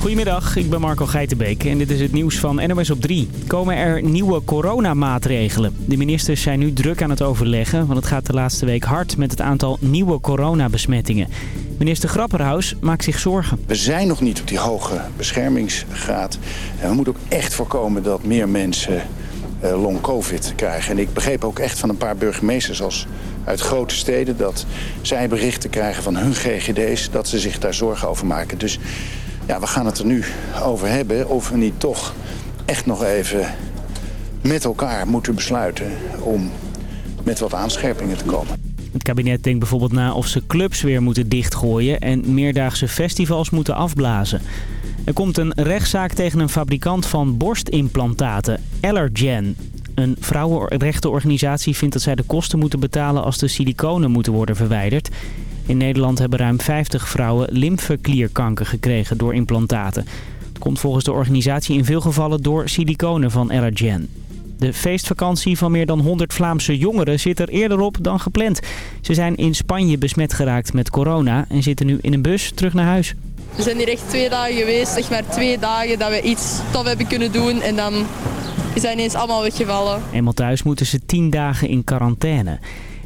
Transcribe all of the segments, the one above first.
Goedemiddag, ik ben Marco Geitenbeek en dit is het nieuws van NOS op 3. Komen er nieuwe coronamaatregelen? De ministers zijn nu druk aan het overleggen, want het gaat de laatste week hard met het aantal nieuwe coronabesmettingen. Minister Grapperhaus maakt zich zorgen. We zijn nog niet op die hoge beschermingsgraad. En we moeten ook echt voorkomen dat meer mensen uh, long covid krijgen. En ik begreep ook echt van een paar burgemeesters als uit grote steden... dat zij berichten krijgen van hun GGD's dat ze zich daar zorgen over maken. Dus ja, we gaan het er nu over hebben of we niet toch echt nog even met elkaar moeten besluiten... om met wat aanscherpingen te komen. Het kabinet denkt bijvoorbeeld na of ze clubs weer moeten dichtgooien... en meerdaagse festivals moeten afblazen. Er komt een rechtszaak tegen een fabrikant van borstimplantaten, Allergen. Een vrouwenrechtenorganisatie vindt dat zij de kosten moeten betalen als de siliconen moeten worden verwijderd. In Nederland hebben ruim 50 vrouwen lymfeklierkanker gekregen door implantaten. Het komt volgens de organisatie in veel gevallen door siliconen van Allergen. De feestvakantie van meer dan 100 Vlaamse jongeren zit er eerder op dan gepland. Ze zijn in Spanje besmet geraakt met corona en zitten nu in een bus terug naar huis. We zijn hier echt twee dagen geweest, zeg maar twee dagen dat we iets tof hebben kunnen doen en dan dat ineens allemaal weggevallen. Eenmaal thuis moeten ze tien dagen in quarantaine.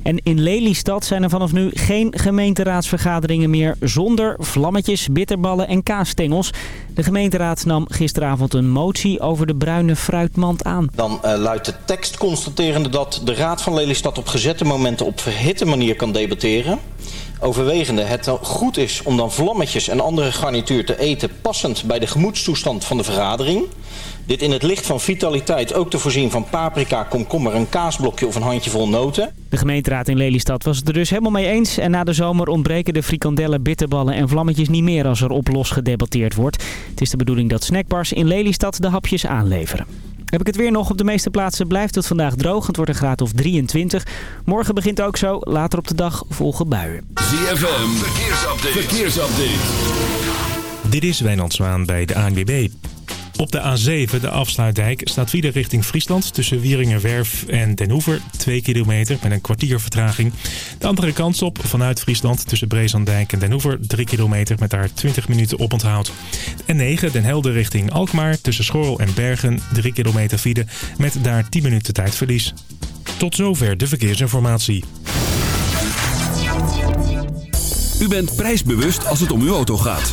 En in Lelystad zijn er vanaf nu geen gemeenteraadsvergaderingen meer zonder vlammetjes, bitterballen en kaasstengels. De gemeenteraad nam gisteravond een motie over de bruine fruitmand aan. Dan uh, luidt de tekst constaterende dat de raad van Lelystad op gezette momenten op verhitte manier kan debatteren. Overwegende het goed is om dan vlammetjes en andere garnituur te eten passend bij de gemoedstoestand van de vergadering. Dit in het licht van vitaliteit ook te voorzien van paprika, komkommer, een kaasblokje of een handjevol noten. De gemeenteraad in Lelystad was het er dus helemaal mee eens. En na de zomer ontbreken de frikandellen, bitterballen en vlammetjes niet meer als er op los gedebatteerd wordt. Het is de bedoeling dat snackbars in Lelystad de hapjes aanleveren. Heb ik het weer nog. Op de meeste plaatsen blijft het vandaag droog. Het wordt een graad of 23. Morgen begint ook zo. Later op de dag volgen buien. ZFM, verkeersupdate. verkeersupdate. Dit is Wijnand Zwaan bij de ANWB. Op de A7, de afsluitdijk, staat wieder richting Friesland tussen Wieringenwerf en Den Hoever. 2 kilometer met een kwartier vertraging. De andere kant op vanuit Friesland tussen Brezandijk en Den Hoever. 3 kilometer met daar 20 minuten op onthoud. En 9, Den Helder richting Alkmaar tussen Schorrel en Bergen. 3 kilometer file met daar 10 minuten tijdverlies. Tot zover de verkeersinformatie. U bent prijsbewust als het om uw auto gaat.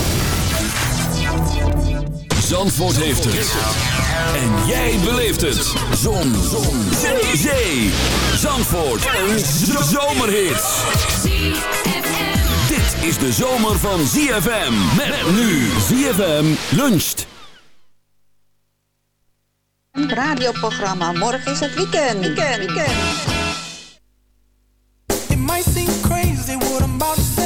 Zandvoort heeft het. En jij beleeft het. Zon. Zon. Zee. Zee. Zandvoort. Een zomerhit. Dit is de zomer van ZFM. Met nu ZFM luncht. Radioprogramma. Morgen is het weekend. Weekend. Weekend. It might seem crazy what I'm about to say.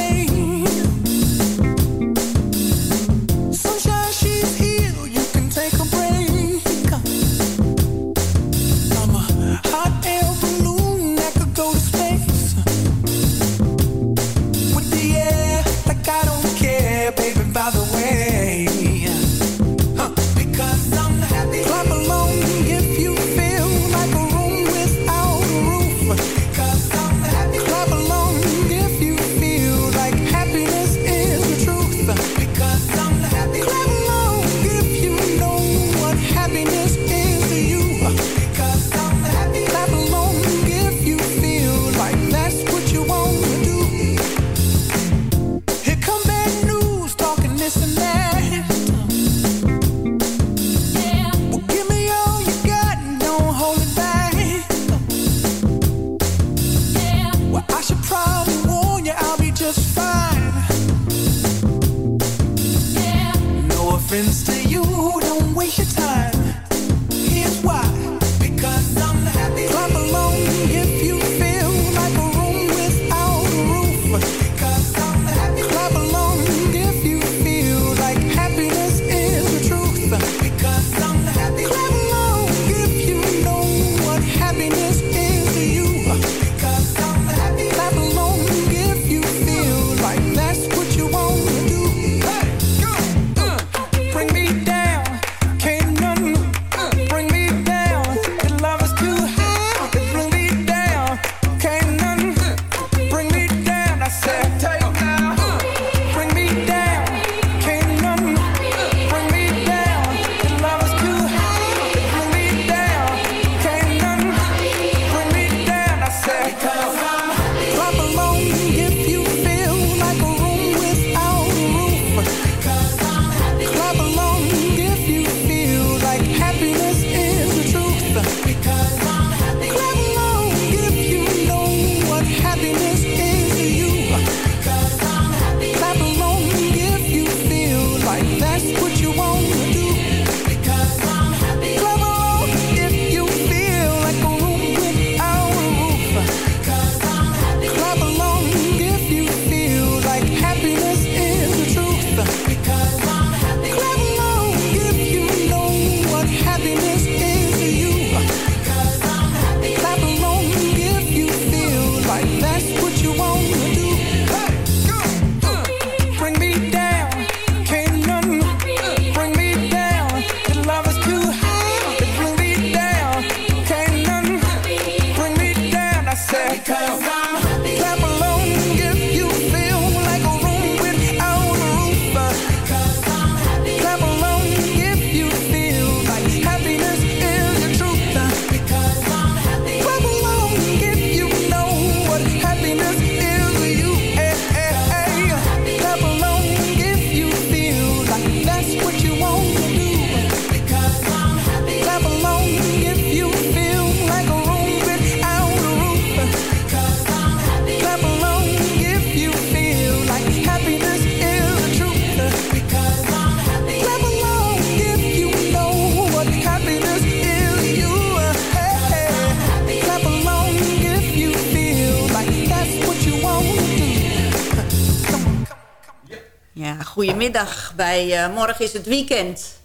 Uh, Morgen is het weekend.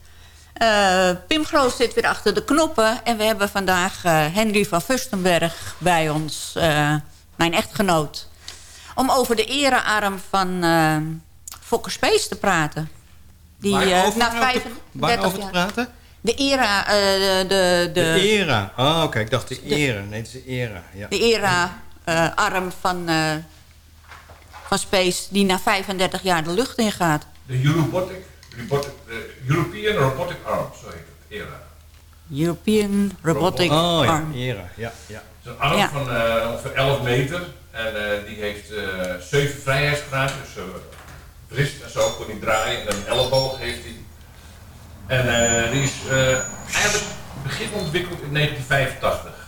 Uh, Pim Groot zit weer achter de knoppen. En we hebben vandaag uh, Henry van Fustenberg bij ons, mijn echtgenoot. Om over de erearm van Fokker Space te praten. Die waarover, na 35 waarover te praten? De era. de, de, de, era. Oh, oké. Okay. Ik dacht de era. Nee, het is de era. Ja. De era-arm van van Space... die na 35 jaar de lucht ingaat. De Eurobotic, robotic, European Robotic Arm, zo heet het, ERA. European Robotic oh, ja, Arm. ERA, ja. ja. Het is een arm van uh, ongeveer 11 meter. En uh, die heeft uh, 7 vrijheidsgraden, dus wrist en zo kon hij draaien. En een elleboog heeft hij. En die is eigenlijk begin ontwikkeld in 1985.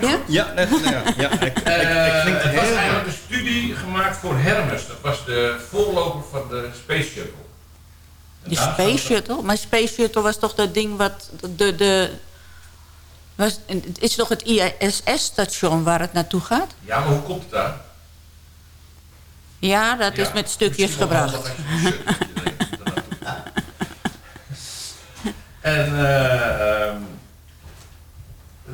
Ja? Ja, net, ja, ja. Ik, ik, uh, klinkt het was eigenlijk een studie gemaakt voor Hermes. Dat was de voorloper van de Space Shuttle. En de Space Shuttle? Maar Space Shuttle was toch dat ding wat... De, de, was, het is toch het ISS-station waar het naartoe gaat? Ja, maar hoe komt het daar? Ja, dat ja, is met stukjes gebracht. en... Uh,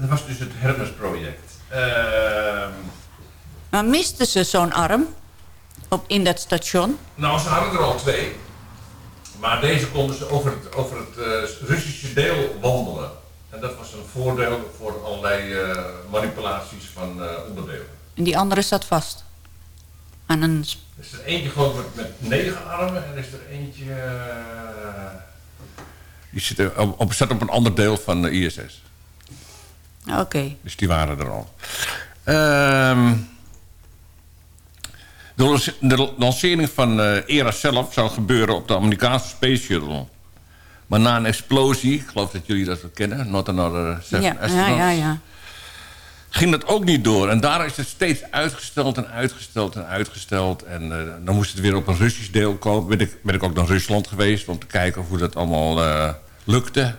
dat was dus het Hermes-project. Uh, maar misten ze zo'n arm op, in dat station? Nou, ze hadden er al twee. Maar deze konden ze over het, over het uh, Russische deel wandelen. En dat was een voordeel voor allerlei uh, manipulaties van uh, onderdelen. En die andere zat vast? Aan een... Er is er eentje gewoon met, met negen armen en er is er eentje... Die zit op, op, staat op een ander deel van de ISS. Oké. Dus die waren er al. Ehm, de, de, lancering van uh, ERA zelf zou gebeuren op de Amerikaanse Space Shuttle. Maar na een explosie, ik geloof dat jullie dat wel kennen... Not Another Seven ja, ja, ja, ja. ging dat ook niet door. En daar is het steeds uitgesteld en uitgesteld en uitgesteld. En uh, dan moest het weer op een Russisch deel komen. Ben ik, ben ik ook naar Rusland geweest om te kijken hoe dat allemaal uh, lukte.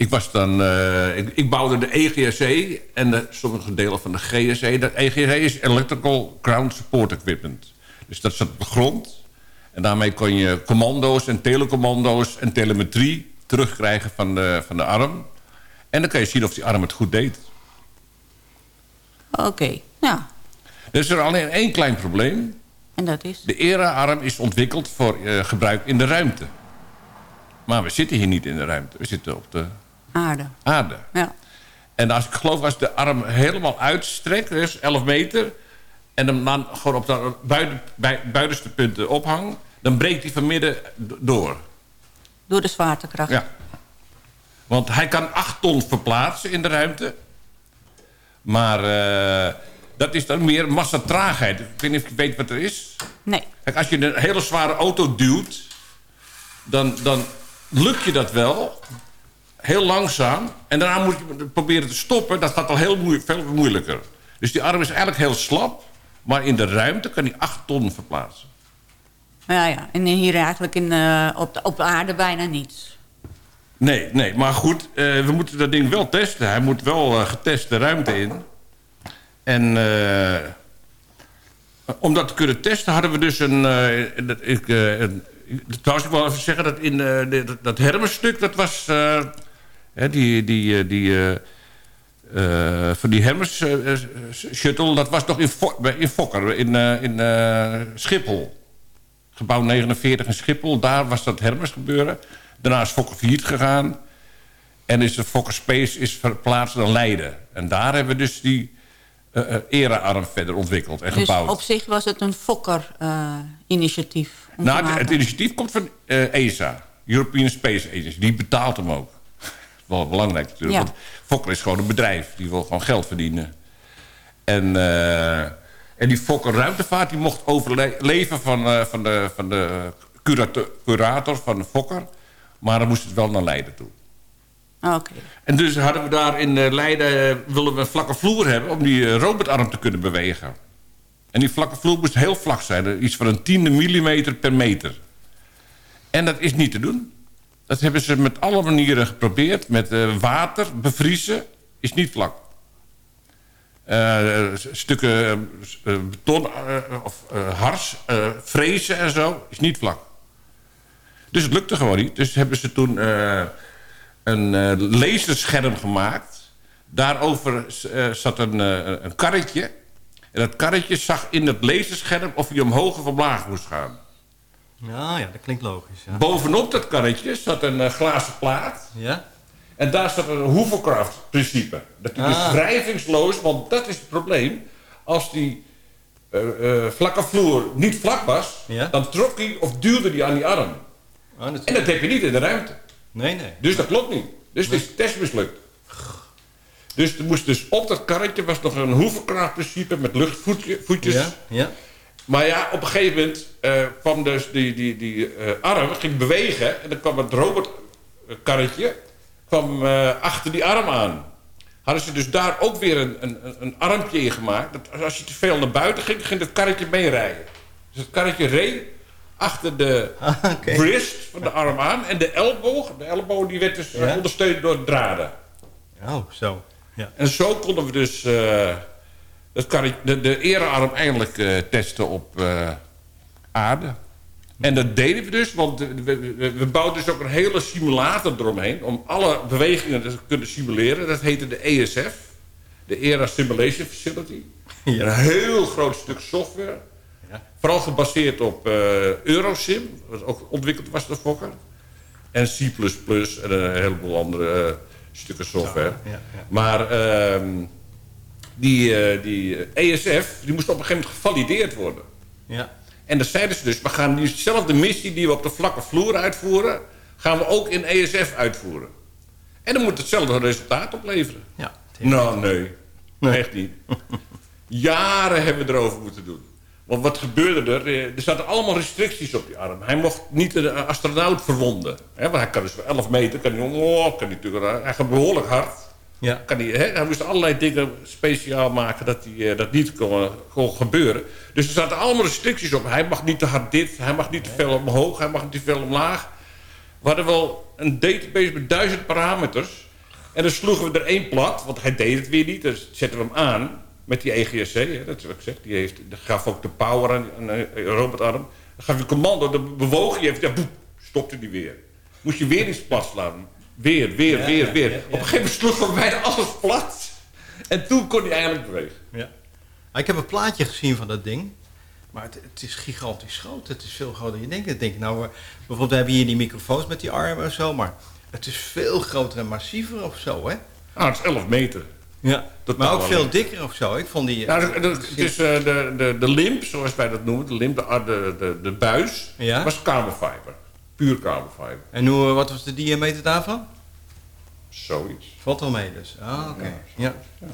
Ik, was dan, uh, ik, ik, bouwde de EGSE en de, sommige delen van de GSE. De EGSE is Electrical Ground Support Equipment. Dus dat zat op de grond. En daarmee kon je commando's en telecommando's en telemetrie terugkrijgen van de, van de arm. En dan kan je zien of die arm het goed deed. Oké, ja. Er is er alleen één klein probleem. En dat is? De ERA-arm is ontwikkeld voor uh, gebruik in de ruimte. Maar we zitten hier niet in de ruimte. We zitten op de Aarde. Aarde. Ja. En als ik geloof, als de arm helemaal uitstrekt, dus 11 meter... en hem dan gewoon op de buiten, buitenste punten ophang... dan breekt hij van midden door. Door de zwaartekracht? Ja. Want hij kan 8 ton verplaatsen in de ruimte. Maar uh, dat is dan meer massatraagheid. Ik weet niet of je weet wat er is. Nee. Kijk, als je een hele zware auto duwt... dan, dan lukt je dat wel heel langzaam. En daarna moet je proberen te stoppen. Dat gaat al heel moe veel moeilijker. Dus die arm is eigenlijk heel slap. Maar in de ruimte kan hij 8 ton verplaatsen. Ja, ja. En hier eigenlijk in, uh, op, de, op de aarde bijna niets. Nee, nee. Maar goed, uh, we moeten dat ding wel testen. Hij moet wel uh, getest de ruimte in. En om dat te kunnen testen hadden we dus een... dat, ik, trouwens, ik wil even zeggen dat in dat, dat Hermes-stuk... dat was die, die, eh, die, uh, uh, van die Hermes shuttle, dat was nog in, in Fokker, in, in Schiphol. Gebouw 49 in Schiphol, daar was dat Hermes gebeuren. Daarna is Fokker 4 gegaan. En is de Fokker Space is verplaatst naar Leiden. En daar hebben we dus die uh, ERA-arm verder ontwikkeld en dus gebouwd. op zich was het een Fokker-initiatief? nou, het initiatief komt van ESA, European Space Agency. Die betaalt hem ook wel belangrijk natuurlijk. Want Fokker is gewoon een bedrijf. Die wil gewoon geld verdienen. En, uh, en die Fokker Ruimtevaart die mocht overleven van, uh, van de, van de curator, curator van de Fokker. Maar dan moest het wel naar Leiden toe. Oké. En dus hadden we daar in uh, Leiden... willen we een vlakke vloer hebben om die robotarm te kunnen bewegen. En die vlakke vloer moest heel vlak zijn. Iets van een tiende millimeter per meter. En dat is niet te doen. Dat hebben ze met alle manieren geprobeerd. Met uh, water, bevriezen, is niet vlak. eh, stukken eh, beton eh, of eh, hars, eh, frezen en zo. Is niet vlak. Dus het lukte gewoon niet. Dus hebben ze toen eh, een eh, laserscherm gemaakt. Daarover eh, zat een, eh, een karretje. En dat karretje zag in het laserscherm of hij omhoog of omlaag moest gaan. Ja, ja, dat klinkt logisch. Ja. Bovenop dat karretje zat een eh, glazen plaat. Ja? En daar zat een hovercraft-principe. Dat dus Ah. wrijvingsloos, want dat is het probleem. Als die eh, eh, vlakke vloer niet vlak was, Ja? dan trok hij of duwde hij aan die arm. Dat... En dat heb je niet in de ruimte. Nee, nee. Dus dat klopt niet. Dus het is test mislukt. Dus er moest dus op dat karretje was nog een hovercraft-principe met luchtvoetjes. Ja? Ja? Maar ja, op een gegeven moment eh, kwam dus die, die, die eh, arm, ging bewegen. En dan kwam het robotkarretje kwam, eh, achter die arm aan. Hadden ze dus daar ook weer een, een, een armpje in gemaakt. Dat als je te veel naar buiten ging, ging het karretje meerijden. Dus het karretje reed achter de wrist van de arm aan. En de elleboog, de elleboog die werd dus Ja. ondersteund door draden. Oh, zo. Ja. En zo konden we dus eh, het karretje, de, de erearm eindelijk eh, testen op eh, aarde. En dat deden we dus, want we, we, we bouwden dus ook een hele simulator eromheen... om alle bewegingen te kunnen simuleren. Dat heette de ESF, de ERA Simulation Facility. Een heel groot stuk software. Vooral gebaseerd op eh, Eurosim, wat ook ontwikkeld was door Fokker. En C++ en een heleboel andere stukken software. Ja, ja. Maar ehm, die, eh, die eh, ESF die moest op een gegeven moment gevalideerd worden. Ja. En dan zeiden ze dus, we gaan diezelfde missie die we op de vlakke vloer uitvoeren... gaan we ook in ESF uitvoeren. En dan moet hetzelfde resultaat opleveren. Ja, nou, nee. Echt niet. Jaren hebben we erover moeten doen. Want wat gebeurde er? Eh, Er zaten allemaal restricties op die arm. Hij mocht niet een astronaut verwonden. Hè, want hij kan dus voor 11 meter, kan hij, kan hij natuurlijk, hij gaat behoorlijk hard. Ja. Kan hij, hè, hij moest allerlei dingen speciaal maken dat hij, eh, dat niet kon, gebeuren. Dus er zaten allemaal restricties op. Hij mag niet te hard dit, hij mag niet te veel omhoog, hij mag niet te veel omlaag. We hadden wel een database met duizend parameters. En dan sloegen we er één plat, want hij deed het weer niet. Dus zetten we hem aan met die EGSC. Hè, dat is wat ik zeg. Die, heeft, die gaf ook de power aan, een robotarm. Dan gaf je commando, dan bewoog hij even. Ja, boep, stopte die weer. Moest je weer iets plat. Weer, weer, Ja, weer, ja, weer. ja, ja. Op een gegeven moment sloegen we bijna alles plat. En toen kon hij eigenlijk bewegen. Ja. Ik heb een plaatje gezien van dat ding. Maar het, het is gigantisch groot. Het is veel groter dan je denkt. Ik denk, nou, eh, bijvoorbeeld, we hebben hier die microfoons met die armen en zo. Maar het is veel groter en massiever of zo, hè? Ah, het is 11 meter. Ja, maar ook veel alleen. dikker of zo. Ik vond die... Nou, de- de- het is eh, de, de, de limp, zoals wij dat noemen, de limp, de, de, de, de buis, Ja? was carbonfiber. Puur carbonfiber. En hoe, eh, wat was de diameter daarvan? Zoiets. Valt wel mee dus. Ah, oké. Ja, Ja.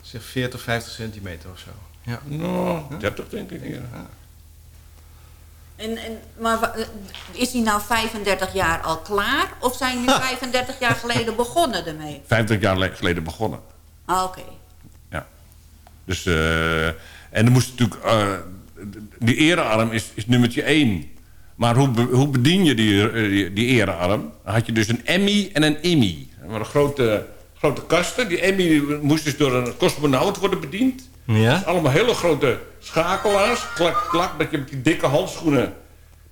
Zeg 40, 50 centimeter of zo. Ja. Nou, 30 denk ik. Ja. En, en, maar wa- is hij nou 35 jaar al klaar? Of zijn jullie 35 jaar geleden begonnen ermee? 50 jaar le- geleden begonnen. Ah, Oké. Ja. Dus, eh, en dan moest natuurlijk... eh, die erearm is, is nummertje 1. Maar hoe, be- hoe bedien je die, eh, die, die erearm? Dan had je dus een Emmy en een IMI. Dat waren grote, grote kasten. Die Emmy moest dus door een cosmonaut worden bediend. Ja? Dus allemaal hele grote schakelaars. Klak, klak, dat je met die dikke handschoenen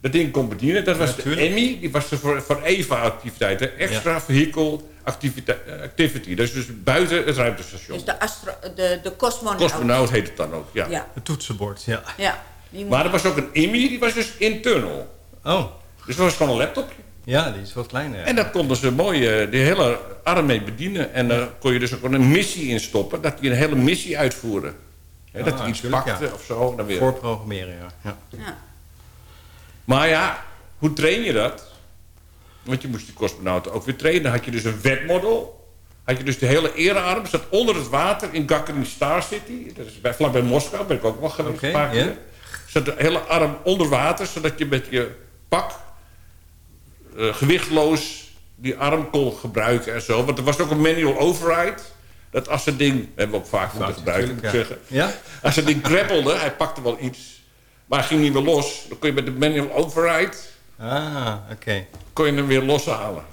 dat ding kon bedienen. Dat was de. Emmy. Die was er voor, voor EVA-activiteiten. Extra vehicle activita- eh, activity. Dat is dus buiten het ruimtestation. Dus de, astro, de, de cosmonaut. Cosmonaut heet het dan ook, ja. Ja. Het toetsenbord, ja. Ja. Maar er was ook een IMI, die was dus internal. Oh. Dus dat was gewoon een laptopje. Ja, die is wat kleiner. En daar konden ze mooi eh, die hele arm mee bedienen. En daar kon je dus ook een missie in stoppen. Dat die een hele missie uitvoerde. Hè, dat Ah, hij iets tuurlijk, pakte ja. of zo. Dan weer. Voor programmeren, ja. ja. Ja. Maar ja, hoe train je dat? Want je moest die cosmonauten ook weer trainen. Dan had je dus een wetmodel. Had je dus de hele erearm. Zat onder het water in Gagarin Star City. Dat is bij, vlakbij Moskou. Ben ik ook wel geweest. Oké, een paar ja. keer. Zat de hele arm onder water. Zodat je met je pak eh, gewichtloos die arm kon gebruiken en zo. Want er was ook een manual override. Dat als het ding... hebben we ook vaak moeten gebruiken, moet ik zeggen. Ja? Als het ding grappelde, hij pakte wel iets. Maar hij ging niet meer los. Dan kon je met de manual override... Ah, oké. kon je hem weer loshalen.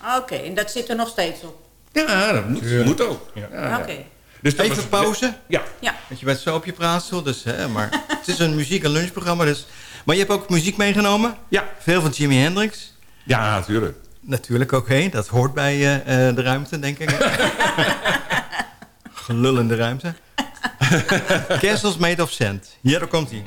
Ah, Oké, en dat zit er nog steeds op. Ja, dat moet, moet ook. Ja, ja. Oké. Dus Even was- pauze. Ja. Ja. Want je bent zo op je praatstoel, dus, hè, maar het is een muziek- en lunchprogramma. Dus. Maar je hebt ook muziek meegenomen? Ja. Veel van Jimi Hendrix? Ja, natuurlijk. Natuurlijk ook heen. Dat hoort bij eh, eh, de ruimte, denk ik. Gelullende ruimte. Castles made of sand. Ja, daar komt hij.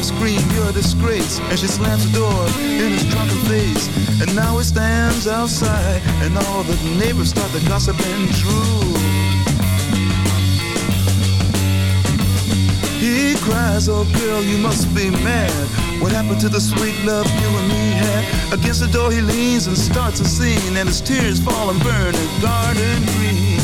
Her scream, you're a disgrace. And she slams the door in his drunken face. And now he stands outside, and all the neighbors start to gossip and drool. He cries, oh girl, you must be mad. What happened to the sweet love you and me had? Against the door he leans and starts a scene, and his tears fall and burn his garden green.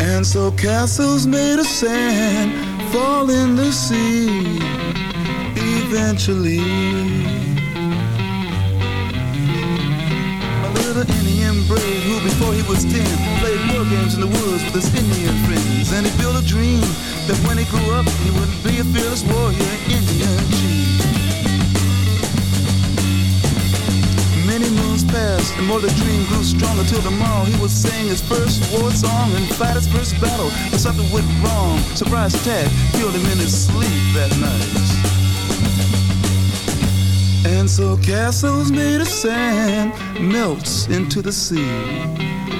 And so castles made of sand fall in the sea eventually. A little Indian brave who before he was ten played war games in the woods with his Indian friends. And he built a dream that when he grew up he would be a fearless warrior, Indian chief. And more the dream grew stronger till tomorrow he would sing his first war song and fight his first battle. But something went wrong. Surprise attack killed him in his sleep that night. And so castles made of sand melts into the sea.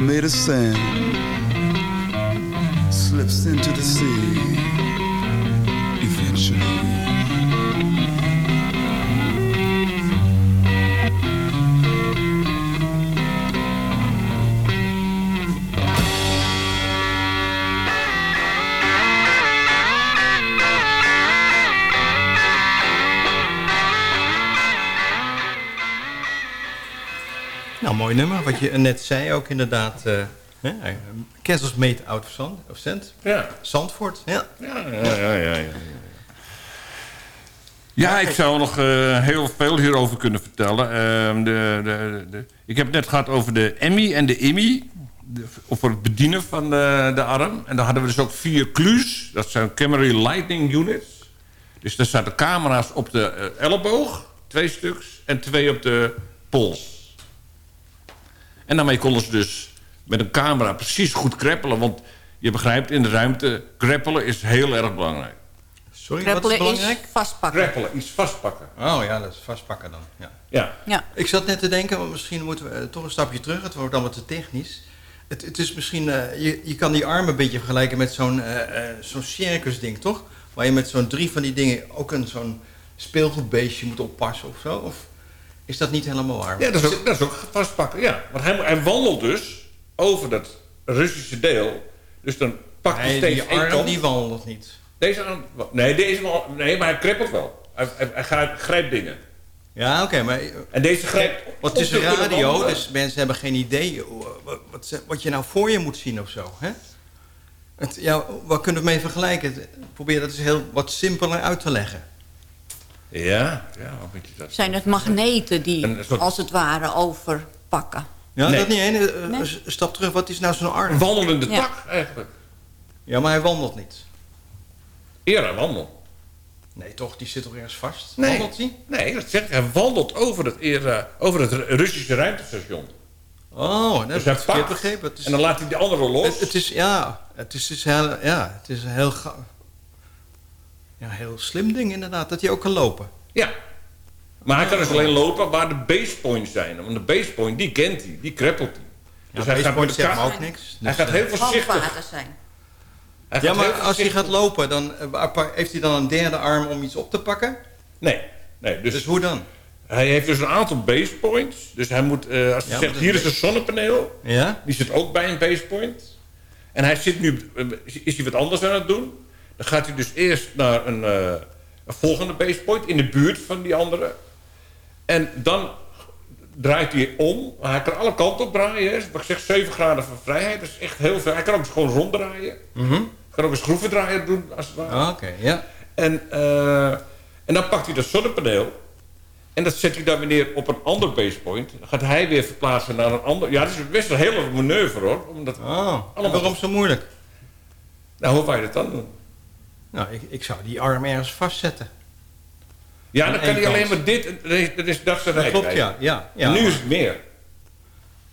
made of sand slips into the sea eventually. Mooi nummer. Wat je net zei ook inderdaad. eh hè, eh, Castles made out of sand. Of sand. Ja. Zandvoort. Ja. Ja, ja, ja, ja. ja. Ja, ik zou nog eh, heel veel hierover kunnen vertellen. Ehm, de, de, de, ik heb het net gehad over de Emmy en de. De, over het bedienen van de, de arm. En dan hadden we dus ook vier CLU's. Dat zijn Camera Lightning Units. Dus daar zaten camera's op de eh, elleboog. Twee stuks. En twee op de pols. En daarmee konden ze dus met een camera precies goed kreppelen. Want je begrijpt, in de ruimte, kreppelen is heel erg belangrijk. Sorry, Kreppelen wat is is belangrijk? vastpakken. Kreppelen, iets vastpakken. Oh ja, dat is vastpakken dan. Ja. Ja. Ja. Ik zat net te denken, want misschien moeten we eh, toch een stapje terug. Het wordt allemaal te technisch. Het, het is misschien, eh, je, je kan die armen een beetje vergelijken met zo'n eh, eh, zo'n circusding, toch? Waar je met zo'n drie van die dingen ook een zo'n speelgoedbeestje moet oppassen of zo. Of is dat niet helemaal waar? Ja, dat is ook, dat is ook vastpakken, ja. Want hij, hij wandelt dus over dat Russische deel. Dus dan pakt hij Nee, steeds die arm die wandelt niet. Deze arm... Nee, deze nee, maar hij kreppelt wel. Hij, hij, hij grijpt, grijpt dingen. Ja, oké, maar... En deze grijpt... Want het is radio, dus mensen hebben geen idee hoe- wat, wat, wat je nou voor je moet zien of zo. Hè? Het, ja, wat kunnen we mee vergelijken? Probeer dat eens heel wat simpeler uit te leggen. Ja, ja, hoe weet je dat? Zijn het magneten die, Een soort- als het ware, overpakken? Ja, Nee. dat niet één. eh, Nee. een stap terug, wat is nou zo'n arm? Een wandelende Ja. tak, eigenlijk. Ja, maar hij wandelt niet. Eerder wandel. Nee, toch? Die zit toch ergens vast? Nee. Wandelt hij? Nee, dat zegt hij. Hij wandelt over het, era, over het Russische ruimtestation. Oh, dat Dus heb hij ik begrepen. Het is, en dan laat hij de andere los. het, het is, ja, het is, dus heel, ja, het is heel, ja, heel slim ding inderdaad, dat hij ook kan lopen. Ja. Maar hij kan dus alleen lopen waar de basepoints zijn. Want de basepoint, die kent hij, die kreppelt hij. Ja, hij gaat met de ook niks. Hij Dus, gaat eh, heel voorzichtig. Handvaten zijn. Hij Ja, maar als hij voorzichtig- gaat lopen, dan eh, heeft hij dan een derde arm om iets op te pakken? Nee, nee dus, Dus hoe dan? hij heeft dus een aantal basepoints. Dus hij moet, eh, als hij Ja, zegt, hier is een zonnepaneel. Ja? Die zit ook bij een basepoint. En hij zit nu, eh, is hij wat anders aan het doen. Dan gaat hij dus eerst naar een, een volgende basepoint in de buurt van die andere. En dan draait hij om. Hij kan alle kanten op draaien. hè. Ik zeg, 7 graden van vrijheid. Dat is echt heel veel. Hij kan ook gewoon ronddraaien. Hij kan ook een schroevendraaier doen, als het ware. Ah. En, eh, en dan pakt hij dat zonnepaneel. En dat zet hij dan weer neer op een ander basepoint. Dan gaat hij weer verplaatsen naar een ander. Ja, dat is best een hele manoeuvre hoor. Omdat Oh, en waarom zo moeilijk? Nou, hoe ga je dat dan doen? Nou, ik, ik zou die arm ergens vastzetten. Ja, Aan dan kan hij alleen maar dit. Dat is, dat Dat klopt, ja. ja, ja nu is het meer.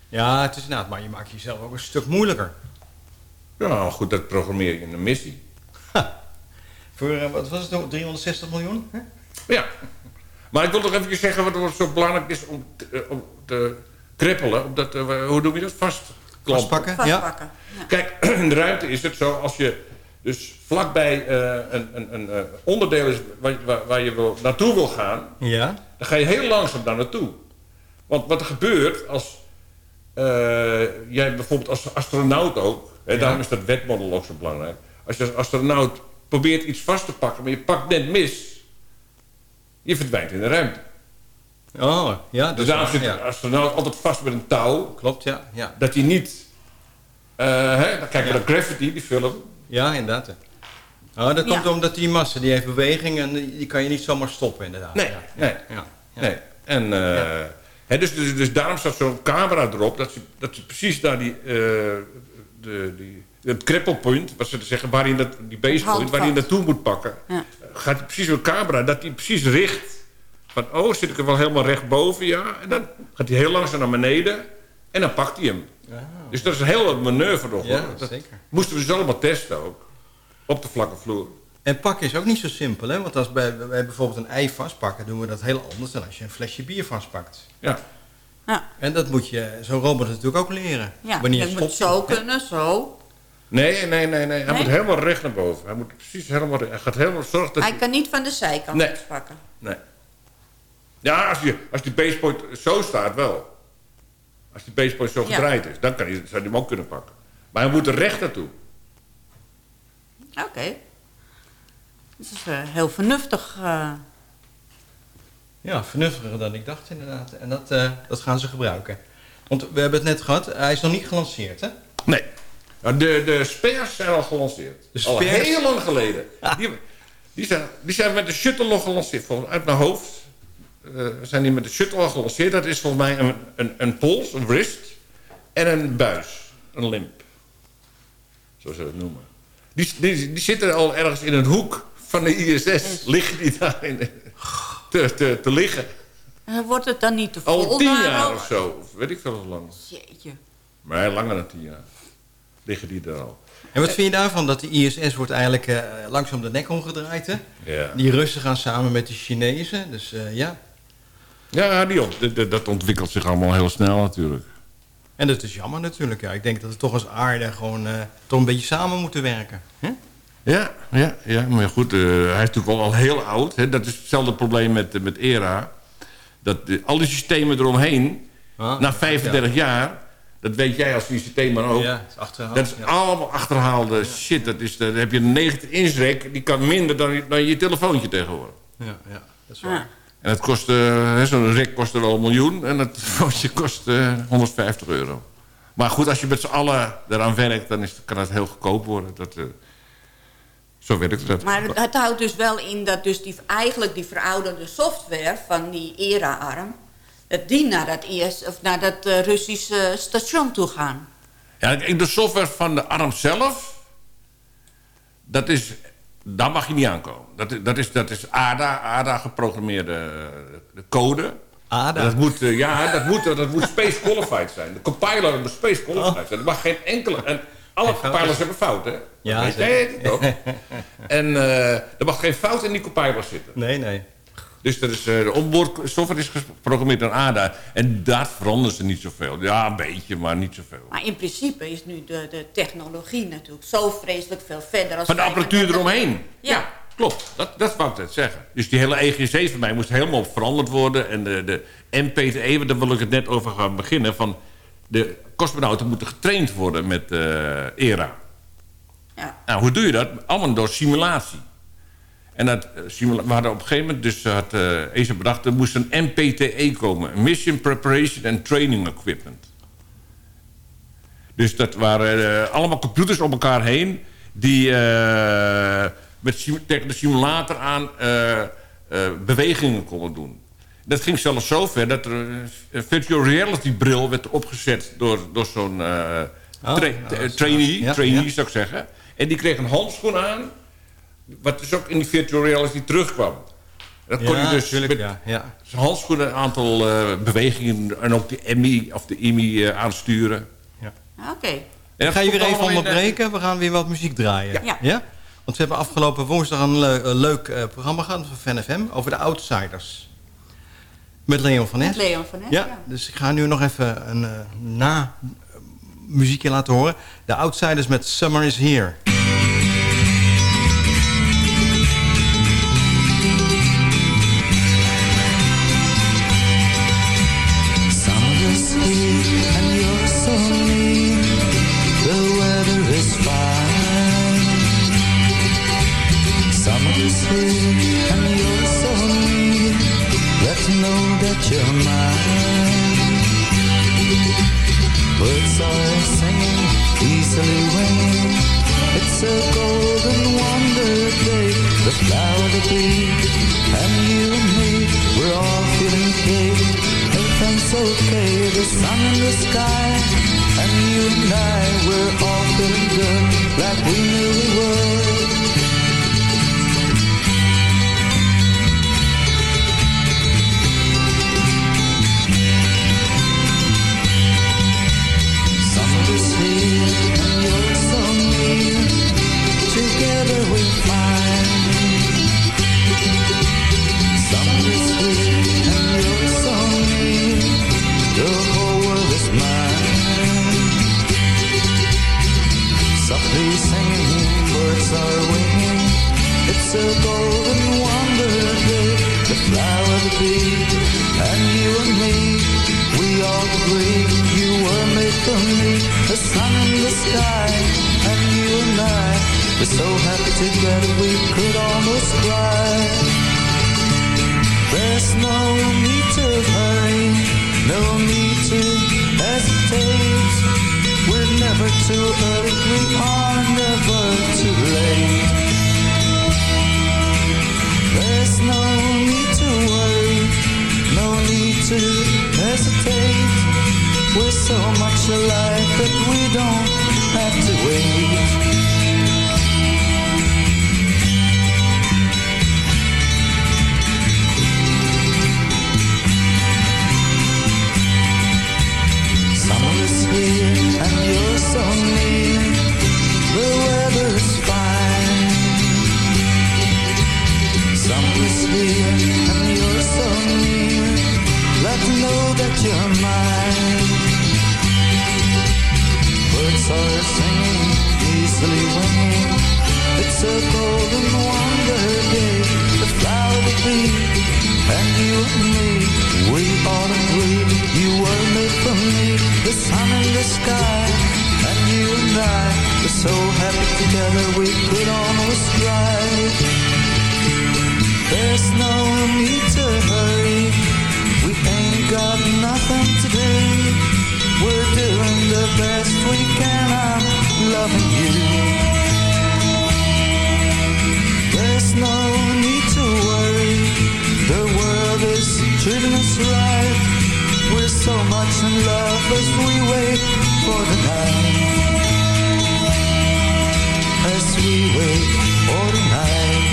Ja, het is inderdaad, maar je maakt jezelf ook een stuk moeilijker. Ja, goed, dat programmeer je in een missie. Voor, eh, wat was het nou, 360 miljoen? Hè? Ja. Maar ik wil nog even zeggen wat wat zo belangrijk is om te, eh, om te krippelen. Om dat, eh, hoe noem je dat? Vast Vastpakken? Vastpakken. Ja. Kijk, in de ruimte is het zo als je dus vlakbij eh, een, een, een eh, onderdeel is waar, je- waar, waar je wil, naartoe wil gaan, Ja. dan ga je heel langzaam daar naartoe. Want wat er gebeurt als eh, jij bijvoorbeeld als astronaut ook, hè, daarom is dat wetmodel ook zo belangrijk. Als je als astronaut probeert iets vast te pakken, maar je pakt net mis, je verdwijnt in de ruimte. Oh, ja. Dus daarom zit ja. de astronaut altijd vast met een touw, Klopt, ja. Ja, dat hij niet... eh hè, dan kijk je Ja. naar Gravity, die film. Ja inderdaad. ja. Oh, dat komt Ja. omdat die massa, die heeft beweging en die die kan je niet zomaar stoppen inderdaad. Nee, ja. nee. Ja. Ja. Nee. En, eh, hè, dus, dus, dus daarom staat zo'n camera erop, dat ze, dat ze precies daar die, eh, de, die, het krippelpunt, wat ze zeggen, waar je dat, die basepoint, Handvat. waar je naartoe moet pakken, Ja. gaat hij precies een camera, dat hij precies richt. Van, oh, zit ik er wel helemaal recht boven, ja. En dan gaat hij heel langzaam naar beneden en dan pakt hij hem. Dus dat is een heel wat manoeuvre nog, Ja, hoor. Dat zeker. moesten we dus allemaal testen ook. Op de vlakke vloer. En pakken is ook niet zo simpel, hè? Want als wij, wij bijvoorbeeld een ei vastpakken, doen we dat heel anders dan als je een flesje bier vastpakt. Ja. Ja. En dat moet je zo'n robot natuurlijk ook leren. Ja, Wanneer je moet zo kunnen, zo. Nee, nee, nee, nee. Hij Nee? moet helemaal recht naar boven. Hij moet precies helemaal recht. Hij gaat helemaal zorgen dat Hij kan niet van de zijkant Nee. pakken. Nee. Ja, als, je, als die basepoint zo staat wel. Als die basepoint zo Ja. gedraaid is, dan kan hij, zou hij hem ook kunnen pakken. Maar hij moet er recht naartoe. Oké. Dat is eh, heel vernuftig. eh. Ja, vernuftiger dan ik dacht inderdaad. En dat, eh, dat gaan ze gebruiken. Want we hebben het net gehad, hij is nog niet gelanceerd, hè? Nee. Nou, de, de spares zijn al gelanceerd. De Al spares? heel lang geleden. Die, die, zijn, die zijn met de shuttle nog gelanceerd. Volgens uit mijn hoofd eh, zijn die met de shuttle al gelanceerd. Dat is volgens mij een, een, een pols, een wrist en een buis. Een limp. Zo ze dat noemen. Die, die, die zitten al ergens in een hoek van de ISS. Liggen die daar in, te, te, te liggen. Eh, Wordt het dan niet te vol? Al tien jaar of zo. Of weet ik veel hoe lang. Jeetje. Maar langer dan tien jaar. Liggen die er al. En wat vind je daarvan dat de ISS wordt eigenlijk eh, langzaam de nek omgedraaid, hè? Ja. Die Russen gaan samen met de Chinezen, dus eh, ja. Ja, die ont- d- d- dat ontwikkelt zich allemaal heel snel natuurlijk. En dat is jammer natuurlijk, ja. Ik denk dat we toch als aarde gewoon eh, toch een beetje samen moeten werken. Hè? Ja, ja, ja maar goed, eh, hij is natuurlijk al, al heel oud. Hè? Dat is hetzelfde probleem met, eh, met ERA. Dat al die systemen eromheen, Ah, na 35 jaar... dat weet jij als ICT-man ook... Ja, is achterhaald, dat is ja. allemaal achterhaalde shit. Dat is, dan heb je een 90 inch rek, die kan minder dan, je- dan je telefoontje tegenwoordig. Ja, ja, dat is waar. En het kost, eh, zo'n rek kostte wel een miljoen... en het telefoontje kost eh, 150 euro. Maar goed, als je met z'n allen eraan werkt... dan is, kan het heel goedkoop worden. Dat, eh, zo werkt dat. Maar het, houdt dus wel in dat dus die, eigenlijk die verouderde software van die ERA-arm... dat die naar dat, IS, of naar dat eh, Russische station toe gaan. Ja, de software van de arm zelf... dat is... daar mag je niet aankomen. Dat, is- dat, is, dat is ADA, ADA geprogrammeerde eh, code. ADA? Dat moet, eh, ja, dat moet, dat moet space qualified zijn. De compiler moet space qualified zijn. Er mag geen enkele... En alle compilers hebben fouten, hè? Ja, Dat weet jij ook. En eh, er mag geen fout in die compiler zitten. Nee, nee. Dus dat is, eh, de onboardsoftware is geprogrammeerd aan ADA. En daar veranderen ze niet zoveel. Ja, een beetje, maar niet zoveel. Maar in principe is nu de, de technologie natuurlijk zo vreselijk veel verder. Als Van de apparatuur eromheen. Ja. Klopt, dat, dat wou ik net zeggen. Dus die hele EGC van mij moest helemaal veranderd worden. En de, de MPTE, daar wil ik het net over gaan beginnen... van de cosmonauten moeten getraind worden met eh, ERA. Ja. Nou, hoe doe je dat? Allemaal door simulatie. En dat, eh, we hadden op een gegeven moment, dus had eh ESA bedacht... er moest een MPTE komen. Mission Preparation and Training Equipment. Dus dat waren eh, allemaal computers op elkaar heen... die eh, met tegen de simulator aan eh, eh, bewegingen konden doen. Dat ging zelfs zo ver dat er een virtual reality bril werd opgezet... door, door zo'n eh, Oh, tra- trainee, ja, trainee ja. zou ik zeggen. En die kreeg een handschoen aan... wat dus ook in die virtual reality terugkwam. Dat kon Ja, je dus tuurlijk, met ja, ja. zijn handschoenen een aantal eh, bewegingen... en ook de EMI of de IMI eh, aansturen. Oké. En Ik ga je weer even de- onderbreken. We gaan weer wat muziek draaien. Ja. Want we hebben afgelopen woensdag een le- een leuk eh, programma gehad van Fan FM over de Outsiders. Met Leon van Nes. Met Leon van Nes, ja, ja. Dus ik ga nu nog even een eh, na eh, muziekje laten horen. De Outsiders met Summer is Here. Sky, and you and I, we're feeling good, like we The flower, and you and me. We all agree you were made for me. The sun in the sky, and you and I. We're so happy together we could almost cry. There's no need to hurry, no need to hesitate. We're never too early, we are never too late. There's no need to worry, no need to hesitate. We're so much alike that we don't have to wait. A golden wonder day. The flower, the bee, and you and me. We all agree you were made for me. The sun in the sky, and you and I. We're so happy together we could almost cry. There's no need to hurry. We ain't got nothing to do. We're doing the best we can. I'm loving you. No need to worry. The world is treating us right. We're so much in love as we wait for the night. As we wait for the night.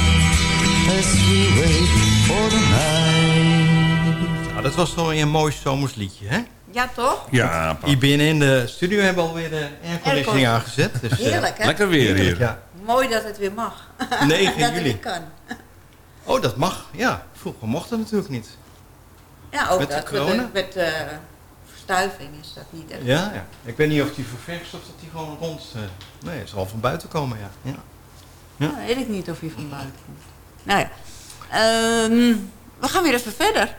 As we wait for the night. Nou, dat was weer een mooi zomers liedje, hè? Ja, toch? Ja. Hier binnen in de studio hebben we alweer de airconditioning Aircon. aangezet. Dus, eh, Heerlijk, hè? Lekker weer heerlijk, hier. Ja. Mooi dat het weer mag. 9 dat juli. kan. Oh, dat mag. Ja, vroeger mocht dat natuurlijk niet. Ja, ook Met de dat. Met, corona? met eh, verstuiving is dat niet echt. Ja, ja. Ik weet niet of die ververst of dat die gewoon rond... eh, nee, het zal van buiten komen, ja. ja. Ja. Nou, weet ik niet of hij van buiten komt. Nou ja. Ehm, we gaan weer even verder.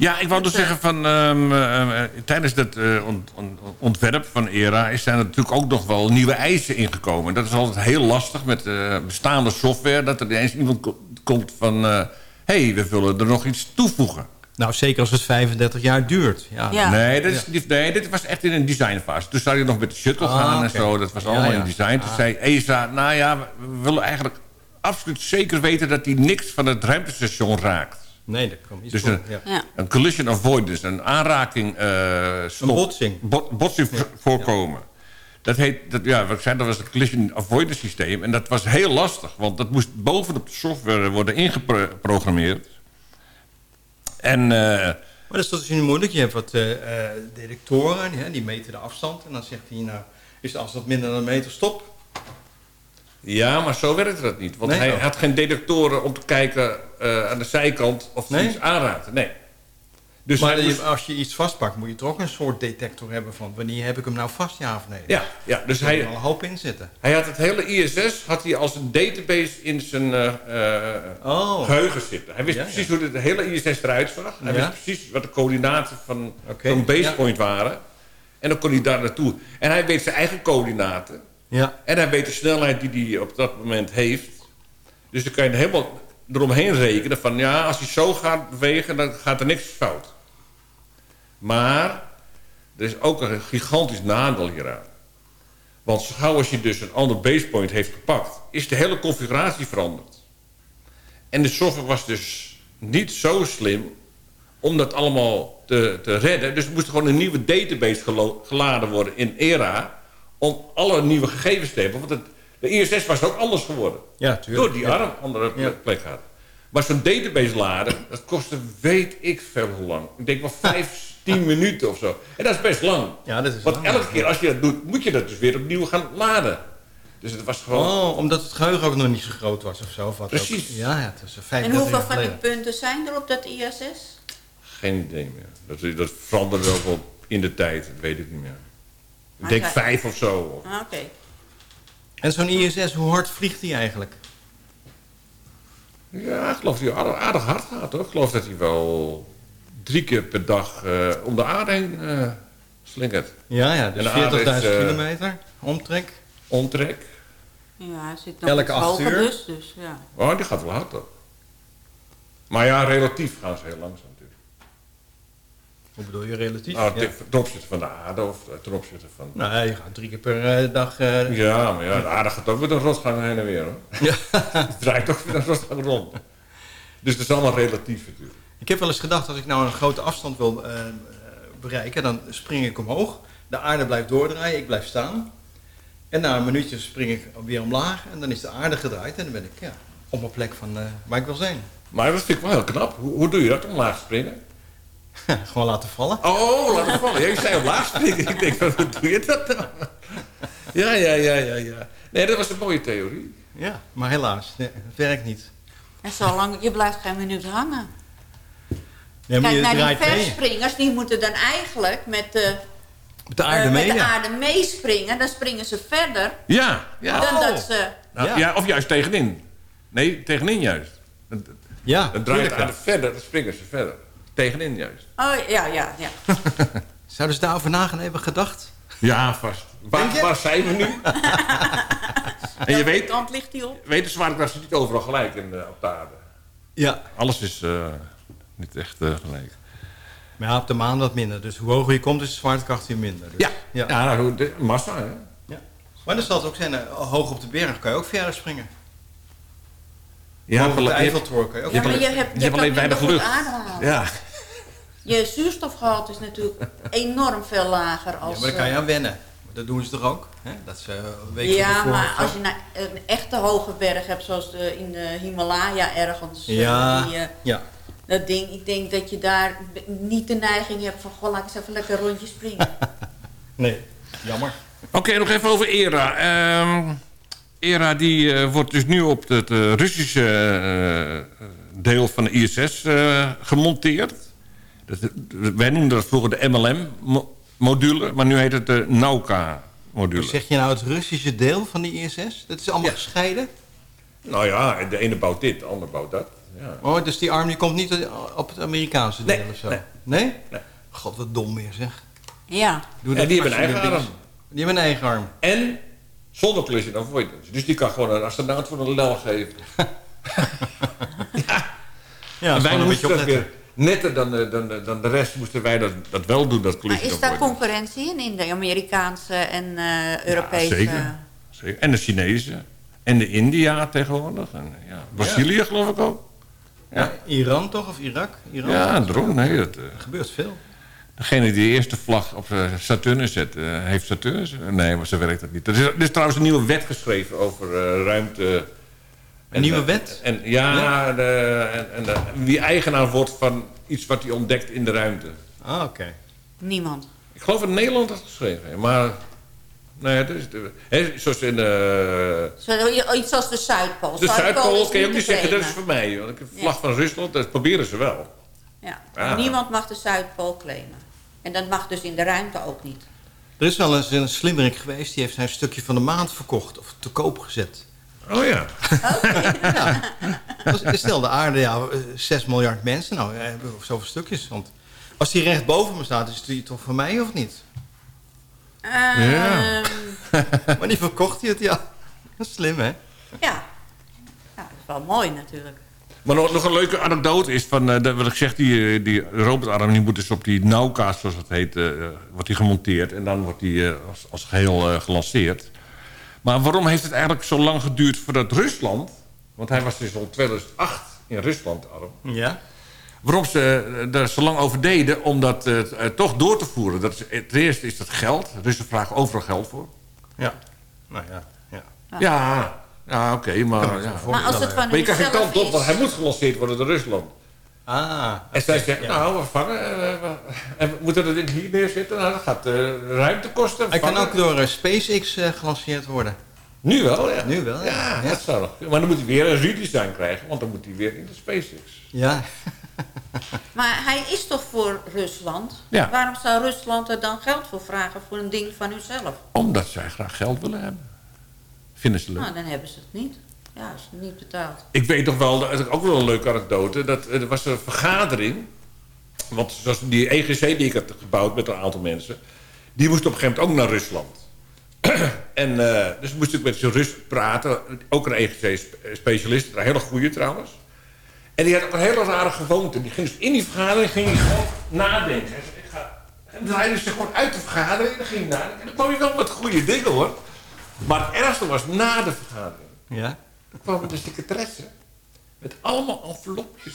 Ja, ik wou dus zeggen van... ehm, eh, eh, tijdens dat eh, ont- ont- ontwerp van ERA... is zijn er natuurlijk ook nog wel nieuwe eisen ingekomen. Dat is altijd heel lastig met eh, bestaande software... dat er ineens iemand ko- komt van... hé, hey, we willen er nog iets toevoegen. Nou, zeker als het 35 jaar duurt. Ja. Nee, dat is, niet- nee, dit was echt in een designfase. Toen zou je nog met de shuttle Ah, gaan en zo. Dat was Ja, allemaal ja. in design. Toen Ah. zei ESA, nou ja, we we willen eigenlijk absoluut zeker weten... dat hij niks van het ruimtestation raakt. Nee, dat kan niet Dus voor, een, ja. Een collision avoidance, een aanraking... stop, Een botsing. bo- botsing vo- voorkomen. Dat heet, dat, ja, wat ik zei, dat was het collision avoidance systeem. En dat was heel lastig, want dat moest bovenop de software worden ingeprogrammeerd. En... eh, Maar dat is niet moeilijk. Je hebt wat eh, detectoren, die, meten de afstand. En dan zegt hij, nou, is de afstand minder dan een meter, stop. Ja, maar zo werkte dat niet. Want Nee? hij Oh. had geen detectoren om te kijken eh, aan de zijkant of Nee? iets. Nee. Dus maar moest- als je iets vastpakt, moet je toch een soort detector hebben van wanneer heb ik hem nou vast, ja of nee. Ja, ja, dus moet hij, er al een hoop in zitten. hij had het hele ISS had hij als een database in zijn eh, Oh. geheugen zitten. Hij wist Ja, precies ja. hoe de hele ISS eruit zag. Hij Ja. wist precies wat de coördinaten van Oké, zo'n basepoint waren. En dan kon hij daar naartoe. En hij weet zijn eigen coördinaten. Ja. En hij weet de snelheid die hij op dat moment heeft. Dus dan kan je helemaal eromheen rekenen van... ja, als hij zo gaat bewegen, dan gaat er niks fout. Maar er is ook een gigantisch nadeel hieraan. Want gauw als je dus een ander basepoint heeft gepakt... is de hele configuratie veranderd. En de software was dus niet zo slim om dat allemaal te, te redden. Dus er moest gewoon een nieuwe database geladen worden in ERA... om alle nieuwe gegevens te hebben. Want het, de ISS was ook anders geworden. Ja, tuurlijk. Door die Ja. arm andere plek, Ja. plek had. Maar zo'n database laden, dat kostte weet ik veel hoe lang. Ik denk wel vijf, tien minuten of zo. En dat is best lang. Ja, dat is Want lang, elke ja. keer als je dat doet, moet je dat dus weer opnieuw gaan laden. Dus het was gewoon... Oh, omdat het geheugen ook nog niet zo groot was of zo. Of wat Precies. Ook. Ja, ja, het is En 35 hoeveel van die punten zijn er op dat ISS? Geen idee meer. Dat, dat veranderde ook wel in de tijd, dat weet ik niet meer. Ik Maar denk vijf of zo. Ah, Oké. En zo'n ISS, hoe hard vliegt die eigenlijk? Ja, ik geloof dat hij aardig, aardig hard gaat hoor. Ik geloof dat hij wel drie keer per dag eh, om de aarde heen eh, slingert. Ja, ja, dus de aarde 40.000 is, eh, kilometer, omtrek. Omtrek. Ja, hij zit nog Elke acht uur? dus, dus ja. Oh, die gaat wel hard hoor. Maar ja, relatief gaan ze heel langzaam. Hoe bedoel je relatief? Nou, ja. ten ten opzichte van de aarde of eh, ten opzichte van... Nou, je gaat drie keer per eh, dag... eh, Ja, maar ja, de aarde gaat ook met een rotgang heen en weer hoor. Ja. Het draait ook met een rotgang rond. Dus het is allemaal relatief natuurlijk. Ik heb wel eens gedacht, als ik nou een grote afstand wil bereiken, dan spring ik omhoog. De aarde blijft doordraaien, ik blijf staan. En na een minuutje spring ik weer omlaag en dan is de aarde gedraaid en dan ben ik ja, op mijn plek van waar ik wil zijn. Maar dat vind ik wel heel knap. Hoe, hoe doe je dat, omlaag springen? Gewoon laten vallen. Oh, laat het vallen. Jij zei omlaag springen. Ik denk, hoe doe je dat nou? Ja, ja, ja, ja, ja. Nee, dat was een mooie theorie. Ja, maar helaas, nee, het werkt niet. En zolang, je blijft geen minuut hangen. Nee, maar Kijk, je naar die verspringers, die moeten dan eigenlijk met de, Met de aarde eh, mee, met de ja. aarde meespringen. Dan springen ze verder Ja, ja. dan Oh. dat ze... Nou, Ja. ja. of juist tegenin. Nee, tegenin juist. Dan, Ja, dan draait de aarde verder, dan springen ze verder. Tegenin juist. Oh, ja, ja, ja. Zouden ze daarover na gaan hebben gedacht? Ja, vast. Waar, zijn we nu? en je weet, kant ligt die op. weet de niet overal gelijk in, eh, op de aarde. Ja. Alles is eh, niet echt eh, gelijk. Maar ja, op de maan wat minder. Dus hoe hoger je komt, is de zwaartekracht weer minder. Dus, Ja, ja. ja. nou, de massa hè. Ja. Maar dan zal het ook zijn, eh, hoog op de berg kan je ook verder springen. Ja, de Eiffeltoren kan je ook Ja, maar je hebt, je je hebt alleen weinig lucht. Ja. Je zuurstofgehalte is natuurlijk enorm veel lager Ja, als... maar daar kan je eh, aan wennen. Dat doen ze toch ook? Hè? Dat ze een week van Ja, maar gaan. als je nou een echte hoge berg hebt, zoals de, in de Himalaya ergens, eh, Ja, die, eh, ja. dat ding, ik denk dat je daar niet de neiging hebt van, goh, laat ik eens even lekker een rondje springen. Nee, jammer. Oké, nog even over ERA. Ehm, ERA die, eh, wordt dus nu op het eh, Russische eh, deel van de ISS eh, gemonteerd. Wij noemden dat vroeger de MLM-module, maar nu heet het de Nauka-module. Zeg je nou het Russische deel van die ISS? Dat is allemaal gescheiden? Nou ja, de ene bouwt dit, de ander bouwt dat. Ja. Oh, dus die arm die komt niet op het Amerikaanse deel Nee, of zo? nee. Nee? Nee. God, wat dom weer zeg. Ja. Doe En die hebben een je eigen arm. Die hebben een eigen arm. En zonder collision avoidance. Dus die kan gewoon een astronaut voor een lel geven. Ja, en wij gewoon een beetje moesten dat weer. Netter dan, de- dan, de- dan de rest moesten wij dat, dat wel doen, dat Maar is daar concurrentie in, in de Amerikaanse en eh, Europese? zeker. Zeker. En de Chinezen. En de India tegenwoordig. En, ja, Brazilië geloof ik ook. Ja, Iran toch? Of Irak? Iran? Ja, daarom. Nee, dat, eh, Er gebeurt veel. degene die de eerste vlag op eh, Saturnus zet, eh, heeft Saturnus. Nee, maar zo werkt dat niet. Er is, er is trouwens een nieuwe wet geschreven over eh, ruimte. Een nieuwe eh, wet? En, ja, De, en, en de- wie eigenaar wordt van iets wat hij ontdekt in de ruimte. Ah, oké. Niemand. Ik geloof dat Nederland dat geschreven heeft, maar... Is, de- hè, zoals in de, Zo, iets als de Zuidpool. de Zuidpool is kun je ook niet zeggen, dat is voor mij. Want ik heb een vlag van Rusland, dat proberen ze wel. Ja. Ja. Niemand mag de Zuidpool claimen. En dat mag dus in de ruimte ook niet. Er is wel eens een slimmerik geweest, die heeft zijn stukje van de maand verkocht. Of te koop gezet. Oh ja. Dus Stel de aarde, ja, eh, 6 miljard mensen. Nou, we hebben zoveel stukjes. Want als die recht boven me staat, is die toch voor mij of niet? Ja. maar die verkocht hij het, ja. Dat is slim, hè? Ja. ja, dat is wel mooi natuurlijk. Maar nog, nog een leuke anekdote is van, eh, dat, wat ik zeg, die, eh, die robotarm die moet dus op die Nauka, zoals dat heet, eh, wordt die gemonteerd. En dan wordt die eh, als, als geheel eh, gelanceerd. Maar waarom heeft het eigenlijk zo lang geduurd voordat Rusland, want hij was dus al 2008 in Rusland, arm. Ja. Waarom ze eh, daar zo lang over deden om dat eh, eh, toch door te voeren. Dat is, het eerste is dat geld. Russen vragen overal geld voor. Ja. Nou ja, ja. Ja, ja oké, maar... Ja. Maar als het van Maar je krijgt geen kant op, is... want hij moet gelanceerd worden door Rusland. Ah. En zij zegt, nou, we vangen. eh, we- en we moeten dat ding hier neerzetten. Nou, dat gaat eh, ruimte kosten. Hij kan ook door eh, SpaceX eh, gelanceerd worden. Nu wel, ja. Nu wel, Ja, ja. dat zou nog. Maar dan moet hij weer een redesign krijgen, want dan moet hij weer in de SpaceX. Ja. Maar hij is toch voor Rusland? Ja. Waarom zou Rusland er dan geld voor vragen voor een ding van hunzelf? Omdat zij graag geld willen hebben. Vinden ze leuk. Nou, dan hebben ze het niet. Ja, is niet betaald. Ik weet nog wel, dat is ook wel een leuke anekdote. Dat, er was een vergadering. Want zoals die EGC die ik had gebouwd met een aantal mensen... die moest op een gegeven moment ook naar Rusland. en eh, dus moest ik met zo'n Rus praten. Ook een EGC-specialist. Een hele goede trouwens. En die had ook een hele rare gewoonte. Die ging dus in die vergadering ging hij gewoon nadenken. Ik ga... En dan draaide hij zich gewoon uit de vergadering. En dan ging hij nadenken. En dan kwam je wel met goede dingen hoor. Maar het ergste was na de vergadering. Ja. Dan kwam de secretaresse met allemaal envelopjes.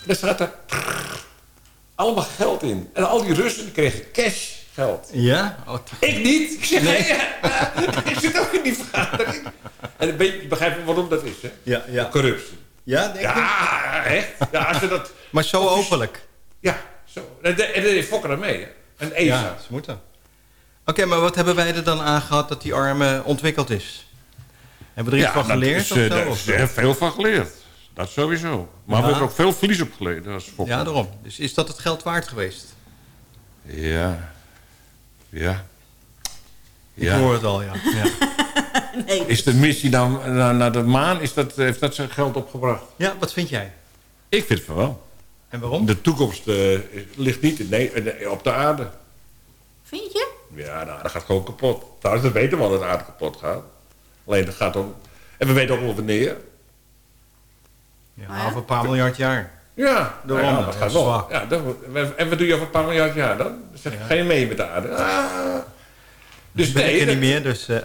En daar zat er allemaal geld in. En al die Russen kregen cash geld. Ja? Oh, Ik niet. Ik zeg, nee. ik zit ook in die vergadering. En je, begrijpt waarom dat is, hè? Ja, ja. Corruptie. Ja, denk? Ja, echt. Ja, als je dat... Maar zo openlijk. Ja, zo. En de- en de Fokker er mee, hè? En Eva. Ja, ze moeten. Oké, maar wat hebben wij er dan aan gehad dat die arm eh, ontwikkeld is? Hebben we er iets van dat geleerd is, of eh, zo? Daar Of- is er veel van geleerd. Dat sowieso. Maar Ja. we hebben er ook veel verlies op geleden als Fokker. Ja, daarom. Dus is dat het geld waard geweest? Ja. Ja. Ik hoor het al, ja. ja. Nee. Is de missie naar, naar, naar de maan, is dat, heeft dat zijn geld opgebracht? Ja, wat vind jij? Ik vind van wel. En waarom? De toekomst eh, ligt niet in, nee, eh, op de aarde. Vind je? Ja, nou, dat gaat gewoon kapot. Trouwens, we weten wel dat de aarde kapot gaat. Alleen dat gaat om... En we weten ook wel wanneer. Ja, Ah, ja? over een paar miljard jaar. Ja, Daarom, nou ja, dat gaat wel. zwak. Ja, dat, en wat doe je over een paar miljard jaar dan? Dan zeg je, je mee met de aarde? Ah. Dus ben ik nee, er niet meer, dus... eh,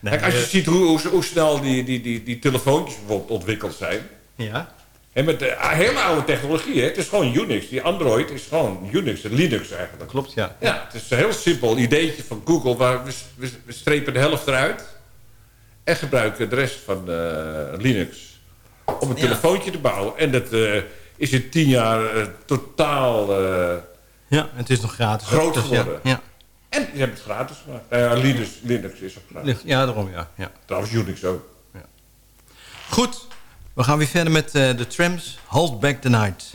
nee, Kijk, als je eh, ziet hoe, hoe, hoe snel die, die, die, die telefoontjes bijvoorbeeld ontwikkeld zijn. Ja? En met de ah, hele oude technologie, hè? het is gewoon Unix. Die Android is gewoon Unix en Linux eigenlijk. Klopt, ja. Ja, het is een heel simpel ideetje van Google. Waar we, we, we strepen de helft eruit. En gebruiken de rest van eh, Linux om een telefoontje te bouwen. En dat eh, is in tien jaar eh, totaal... ja, het is nog gratis. Groot dus geworden. Ja. En je hebt het gratis gemaakt. Nou Linux, Linux is ook gratis. Ja, daarom ja. ja. Trouwens Unix ook. Ja. Goed, we gaan weer verder met de trams. Hold back the night.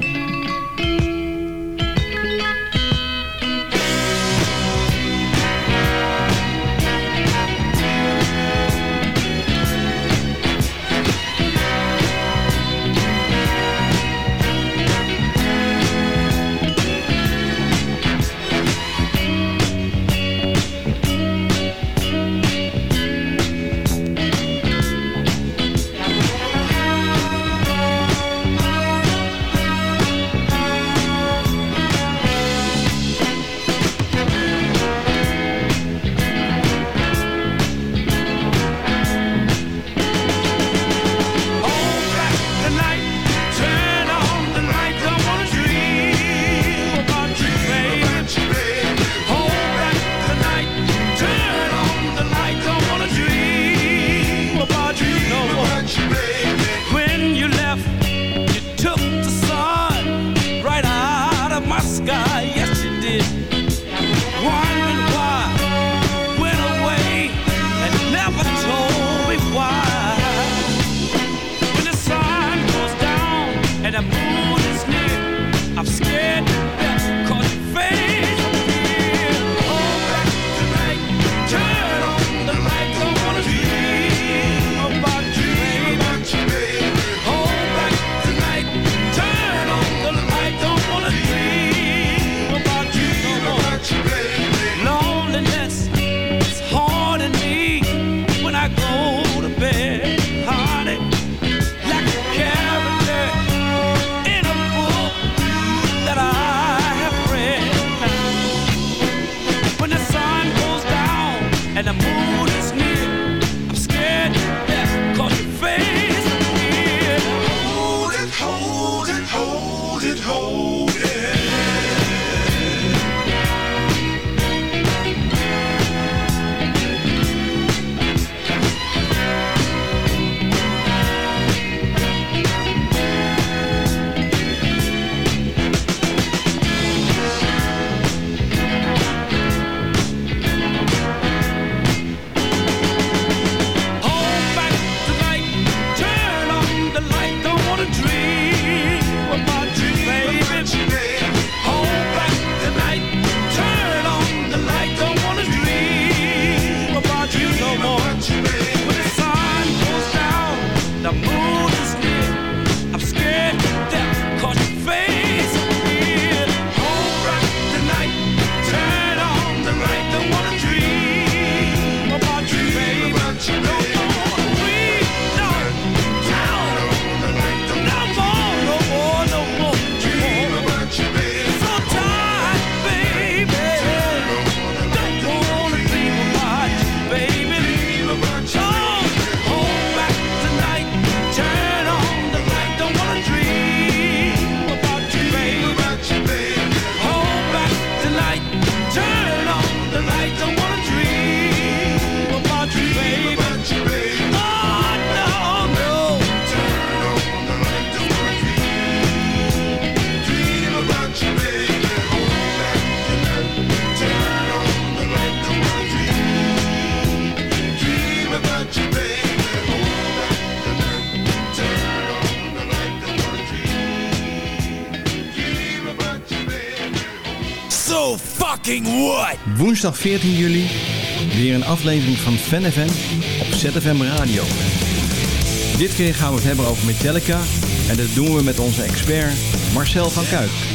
woensdag 14 juli weer een aflevering van FanFM op ZFM Radio. Dit keer gaan we het hebben over Metallica en dat doen we met onze expert Marcel van Kuik.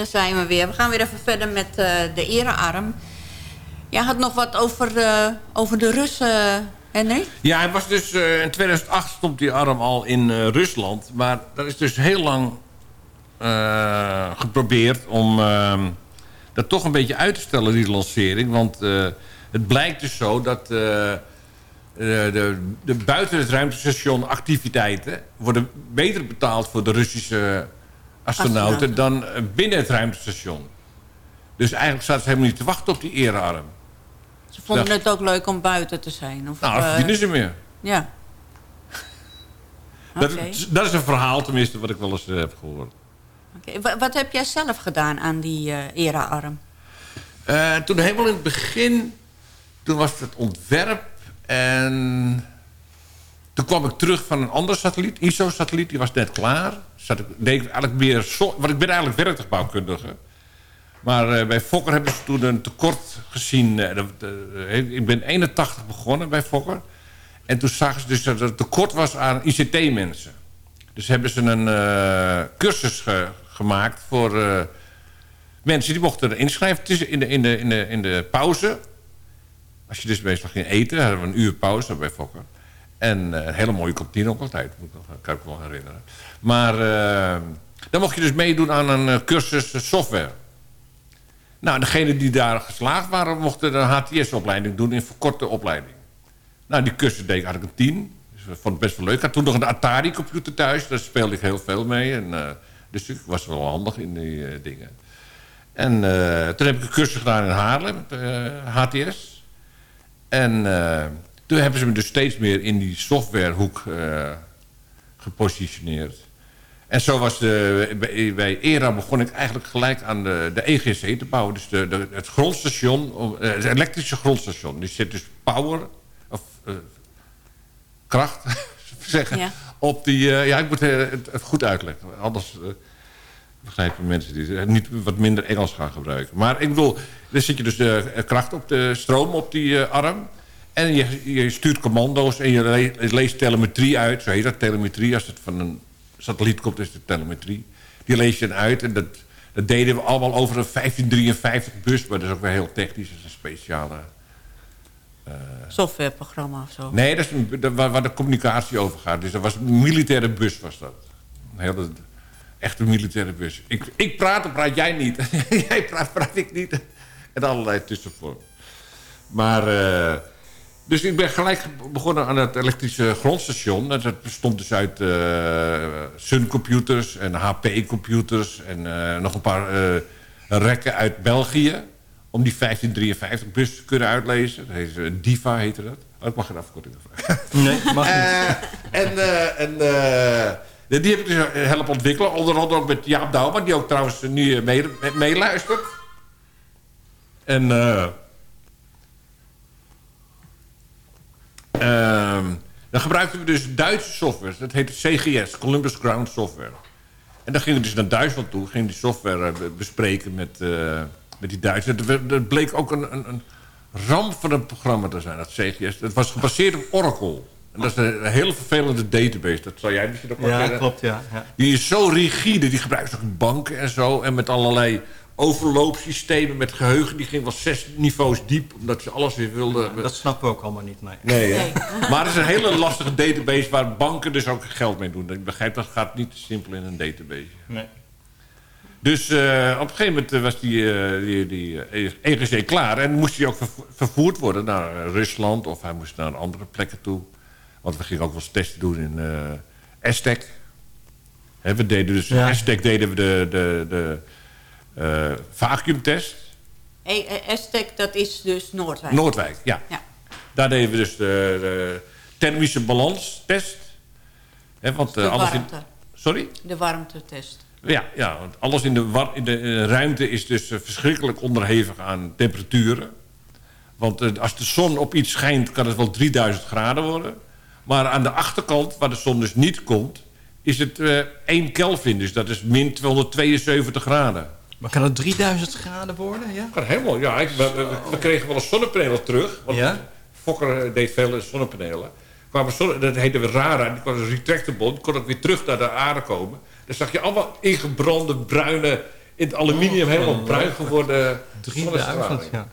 Daar zijn we weer. We gaan weer even verder met uh, de erearm. Jij had nog wat over, uh, over de Russen, Henry? Ja, hij was dus, eh, in 2008 stond die arm al in Rusland. Maar dat is dus heel lang geprobeerd om ehm, dat toch een beetje uit te stellen, die lancering. Want het blijkt dus zo dat... de, de buiten het ruimtestation activiteiten worden beter betaald voor de Russische astronauten dan eh, binnen het ruimtestation. Dus eigenlijk zaten ze helemaal niet te wachten op die erearm. Ze vonden het ook leuk om buiten te zijn. Of, Nou, eh, dat verdienen ze meer. Ja. Dat, dat is een verhaal tenminste wat ik wel eens eh, heb gehoord. Oké. Wa- Wat heb jij zelf gedaan aan die eh era-arm? Eh, toen helemaal in het begin, toen was het ontwerp en toen kwam ik terug van een andere satelliet, ISO-satelliet, die was net klaar. Ik, deed eigenlijk meer, so- want ik ben eigenlijk werktuigbouwkundige. Maar eh, bij Fokker hebben ze toen een tekort gezien. eh, eh, ik ben 81 begonnen bij Fokker. En toen zagen ze dus dat er tekort was aan ICT-mensen. Dus hebben ze een cursus ge- gemaakt voor mensen die mochten inschrijven in de, in, de, in, de, in de pauze. Als je dus meestal ging eten, hadden we een uur pauze bij Fokker. En eh, een hele mooie kantine ook altijd, moet ik nog, kan ik me wel herinneren. Maar eh, dan mocht je dus meedoen aan een eh, cursus software. Nou, degenen die daar geslaagd waren, mochten een HTS-opleiding doen in verkorte opleiding. Nou, die cursus deed ik eigenlijk een tien. Dus ik vond het best wel leuk. Ik had toen nog een Atari-computer thuis. Daar speelde ik heel veel mee. En, dus ik was wel handig in die dingen. En toen heb ik een cursus gedaan in Haarlem, HTS. En toen hebben ze me dus steeds meer in die softwarehoek eh, gepositioneerd. En zo was de, bij, bij ERA begon ik eigenlijk gelijk aan de, de EGC te bouwen. Dus de, de, het grondstation, eh, het elektrische grondstation. Die zit dus power, of eh, kracht, zeggen, Ja. op die... ja, ik moet het, goed uitleggen. Anders eh, begrijpen mensen die niet wat minder Engels gaan gebruiken. Maar ik bedoel, dan zit je dus de kracht op de stroom op die arm. En je, je stuurt commando's en je le- leest telemetrie uit. Zo heet dat, telemetrie. Als het van een satelliet komt, is het telemetrie. Die lees je uit. En dat, dat deden we allemaal over een 1553 bus. Maar dat is ook weer heel technisch. Dat is een speciale... Softwareprogramma of zo? Nee, dat is een, dat- waar, waar de communicatie over gaat. Dus dat was een militaire bus, was dat. Een hele, echte militaire bus. Ik, ik praat, dan praat jij niet. jij praat, praat ik niet. En allerlei tussenvormen. Maar, eh, dus ik ben gelijk begonnen aan het elektrische grondstation. Dat bestond dus uit eh Sun Computers en HP Computers... en eh, nog een paar eh, rekken uit België... om die 1553 bus te kunnen uitlezen. Dat heet, DIVA heette dat. Oh, ik mag geen afkorting vragen. Nee, mag niet. En eh, en die heb ik dus helpen ontwikkelen. Onder andere ook met Jaap Douwman, die ook trouwens nu eh, mee- meeluistert. En... dan gebruikten we dus Duitse software. Dat heette CGS, Columbus Ground Software. En dan gingen we dus naar Duitsland toe. Gingen die software eh, be- bespreken met, eh, met die Duitsers. Dat, bleek ook een, een, een ramp van een programma te zijn, dat CGS. Het was gebaseerd op Oracle. En dat is een, hele vervelende database. Dat zou jij misschien ook wel Ja, kennen. klopt, ja. ja. Die is zo rigide. Die gebruikt ook banken en zo. En met allerlei overloopsystemen met geheugen. Die ging wel zes niveaus diep. Omdat ze alles weer wilden... Dat snappen we ook allemaal niet, nee. Nee, hè? Maar het is een hele lastige database waar banken dus ook geld mee doen. Ik begrijp dat gaat niet simpel in een database. nee. Dus eh, op een gegeven moment eh, was die, eh, die, die EGC klaar. En moest hij ook vervo- vervoerd worden naar Rusland. Of hij moest naar andere plekken toe. Want we gingen ook wel eens testen doen in eh Aztec. Hè, we deden dus Ja. Aztec deden we de, de, de eh, vacuümtest. Hey, eh, Aztec, dat is dus Noordwijk. Noordwijk, ja. Ja. Daar deden we dus de, de thermische balanstest. Want, De eh, alles in, warmte. sorry? De warmtetest. Ja, ja, want alles in de, war- in de eh, ruimte is dus eh, verschrikkelijk onderhevig aan temperaturen. Want eh, als de zon op iets schijnt, kan het wel 3000 graden worden. Maar aan de achterkant, waar de zon dus niet komt, is het eh 1 Kelvin. Dus dat is min 272 graden. Maar kan het 3000 graden worden, ja? Kan helemaal, ja. Ik, we, kregen wel een zonnepaneel terug. Want Ja? Fokker eh, deed veel zonnepanelen. Kwamen zonne, dat heette we RARA. Die was een retractable. Die kon ook weer terug naar de aarde komen. Dan zag je allemaal ingebrande, bruine... in het aluminium helemaal bruin geworden 3000, zonnestraling. ja.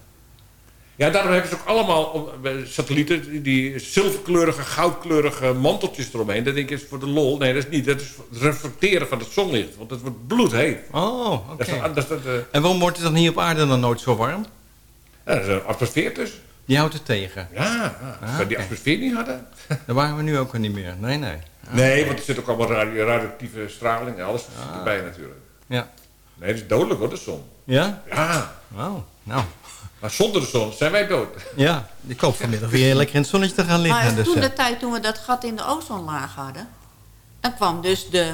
Ja, daarom hebben ze ook allemaal bij satellieten... die- zilverkleurige, goudkleurige manteltjes eromheen. Dat denk je is voor de lol. Nee, dat is niet. Dat is het reflecteren van het zonlicht. Want het wordt bloedheet. Oh, oké. Eh, En waarom wordt het dan hier op aarde dan nooit zo warm? ja, dat is een atmosfeer dus. Die houdt het tegen. Ja, als we die atmosfeer niet hadden. Daar waren we nu ook al niet meer. Nee, nee. Nee, want er zit ook allemaal radio, radioactieve straling en alles zit erbij natuurlijk. Ja. Nee, het is dodelijk hoor, de zon. Ja? Ja. Wauw, nou. Maar zonder de zon zijn wij dood. Ja, ik hoop vanmiddag weer lekker in het zonnetje te gaan liggen. Maar dus, toen eh, de tijd toen we dat gat in de ozonlaag hadden... dan kwam dus de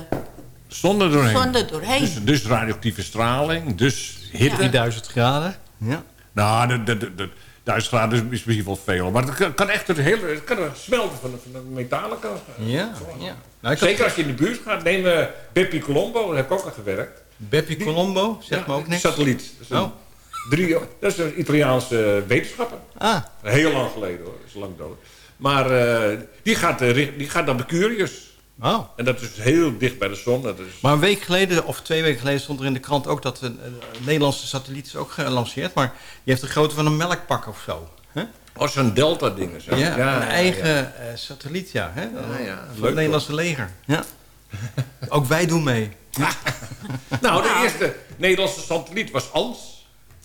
Zon er doorheen. zon er doorheen. Dus, dus radioactieve straling, dus hitte. 3000 graden. Ja. Nou, de, de, de, de 1000 graden is misschien wel veel. Maar het kan, echt het hele het kan smelten van de, van de metalen. Kan, Ja, ja. Nou, had- Zeker als je in de buurt gaat. Neem uh, Bepi Colombo, daar heb ik ook aan gewerkt. Bepi Colombo, zeg Ja, me ook niks. satelliet. Oh. Drie, dat is een Italiaanse wetenschapper. Ah. Heel lang geleden hoor, dat is lang dood. Maar eh, die, gaat, eh, die gaat naar Mercurius. Oh. En dat is heel dicht bij de zon. Dat is, Maar een week geleden, of twee weken geleden, stond er in de krant ook dat een, een Nederlandse satelliet is ook gelanceerd. Maar die heeft de grootte van een melkpak of zo. Hè? Oh, zo'n Delta-dingen. zo. Ja, Ja, een ja, eigen ja. eh, satelliet, ja. Hè? ja, Van het Nederlandse leger. Ja. ook wij doen mee. Nou, de eerste Nederlandse satelliet was ANS.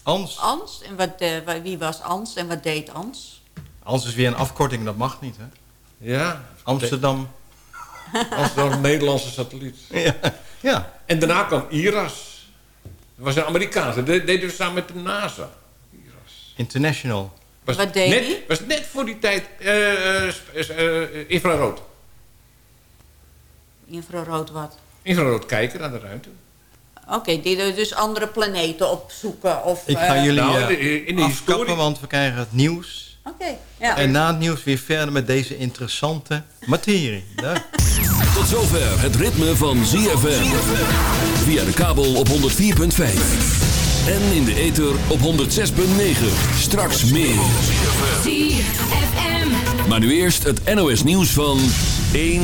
Ans. Ans, en wat, eh, wie was Ans en wat deed Ans? Ans is weer een afkorting, dat mag niet, hè? Ja. Amsterdam. Amsterdam, Nederlandse satelliet. Ja. ja. En daarna kwam IRAS. Dat was een Amerikaanse. Dat deden we samen met de NASA. International. Was Wat deed net, die? was net voor die tijd eh, eh, infrarood. Infrarood wat? Infrarood kijken naar de ruimte. Oké, die er dus andere planeten opzoeken of... Ik ga eh, jullie Nou, eh, in de- in de afkappen, historie- want we krijgen het nieuws. Oké, ja. En na het nieuws weer verder met deze interessante materie. Tot zover het ritme van ZFM. Via de kabel op 104.5. En in de ether op 106.9. Straks meer. Maar nu eerst het NOS nieuws van 1